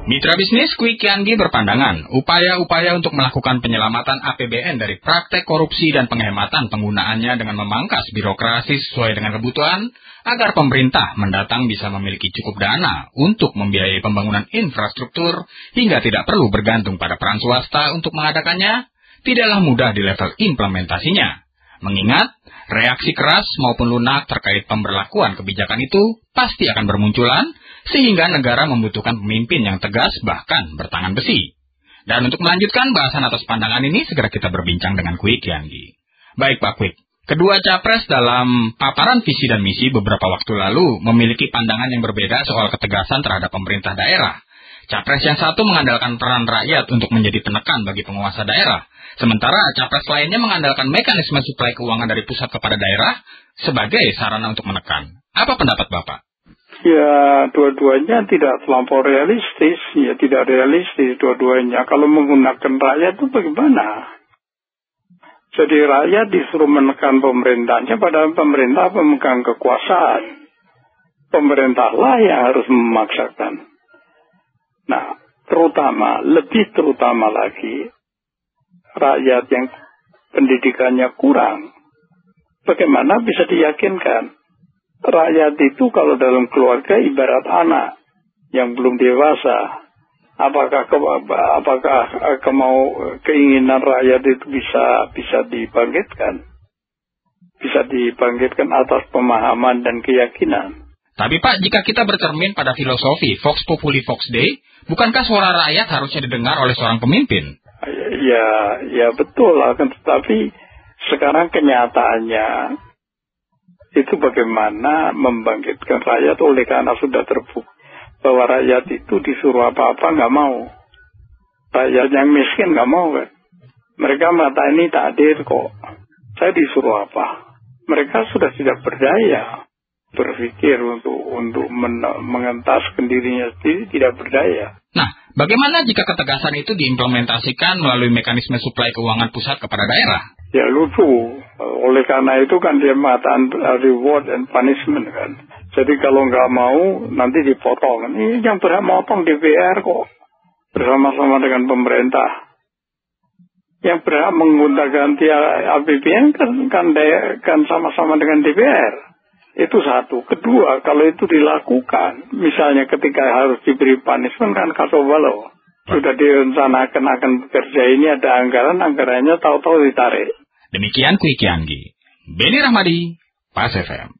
Mitra bisnis Quick Yanggi berpandangan, upaya-upaya untuk melakukan penyelamatan APBN dari praktek korupsi dan penghematan penggunaannya dengan memangkas birokrasi sesuai dengan kebutuhan, agar pemerintah mendatang bisa memiliki cukup dana untuk membiayai pembangunan infrastruktur hingga tidak perlu bergantung pada peran swasta untuk mengadakannya, tidaklah mudah di level implementasinya. Mengingat, reaksi keras maupun lunak terkait pemberlakuan kebijakan itu pasti akan bermunculan, sehingga negara membutuhkan pemimpin yang tegas bahkan bertangan besi. Dan untuk melanjutkan bahasan atas pandangan ini, segera kita berbincang dengan Kwik Yanggi. Baik Pak Kwik, kedua capres dalam paparan visi dan misi beberapa waktu lalu memiliki pandangan yang berbeda soal ketegasan terhadap pemerintah daerah. Capres yang satu mengandalkan peran rakyat untuk menjadi penekan bagi penguasa daerah, Sementara capres lainnya mengandalkan mekanisme suplai keuangan dari pusat kepada daerah sebagai sarana untuk menekan. Apa pendapat Bapak? Ya, dua-duanya tidak terlampau realistis, ya tidak realistis dua-duanya. Kalau menggunakan rakyat itu bagaimana? Jadi rakyat disuruh menekan pemerintahnya, padahal pemerintah pemegang kekuasaan. Pemerintahlah yang harus memaksakan. Nah, terutama, lebih terutama lagi, rakyat yang pendidikannya kurang, bagaimana bisa diyakinkan? Rakyat itu kalau dalam keluarga ibarat anak yang belum dewasa. Apakah ke, apakah kemau keinginan rakyat itu bisa bisa dibangkitkan? Bisa dibangkitkan atas pemahaman dan keyakinan. Tapi Pak, jika kita bercermin pada filosofi Vox Populi Vox Dei, bukankah suara rakyat harusnya didengar oleh seorang pemimpin? Ya, ya betul lah. Tetapi sekarang kenyataannya itu bagaimana membangkitkan rakyat oleh karena sudah terbukti bahwa rakyat itu disuruh apa-apa nggak mau. Rakyat yang miskin nggak mau kan. Mereka mata ini takdir kok. Saya disuruh apa? Mereka sudah tidak berdaya berpikir untuk untuk men, mengentaskan dirinya sendiri tidak berdaya. Nah, bagaimana jika ketegasan itu diimplementasikan melalui mekanisme suplai keuangan pusat kepada daerah? Ya lucu. Oleh karena itu kan dia mengatakan reward and punishment kan. Jadi kalau nggak mau nanti dipotong. Ini yang berhak motong DPR kok bersama-sama dengan pemerintah. Yang berhak menggunakan APBN kan kan, kan sama-sama dengan DPR. Itu satu. Kedua, kalau itu dilakukan, misalnya ketika harus diberi punishment kan kacau balau. Sudah direncanakan akan bekerja ini ada anggaran, anggarannya tahu-tahu ditarik. Demikian Kwi Kianggi. Beni Rahmadi, Pas FM.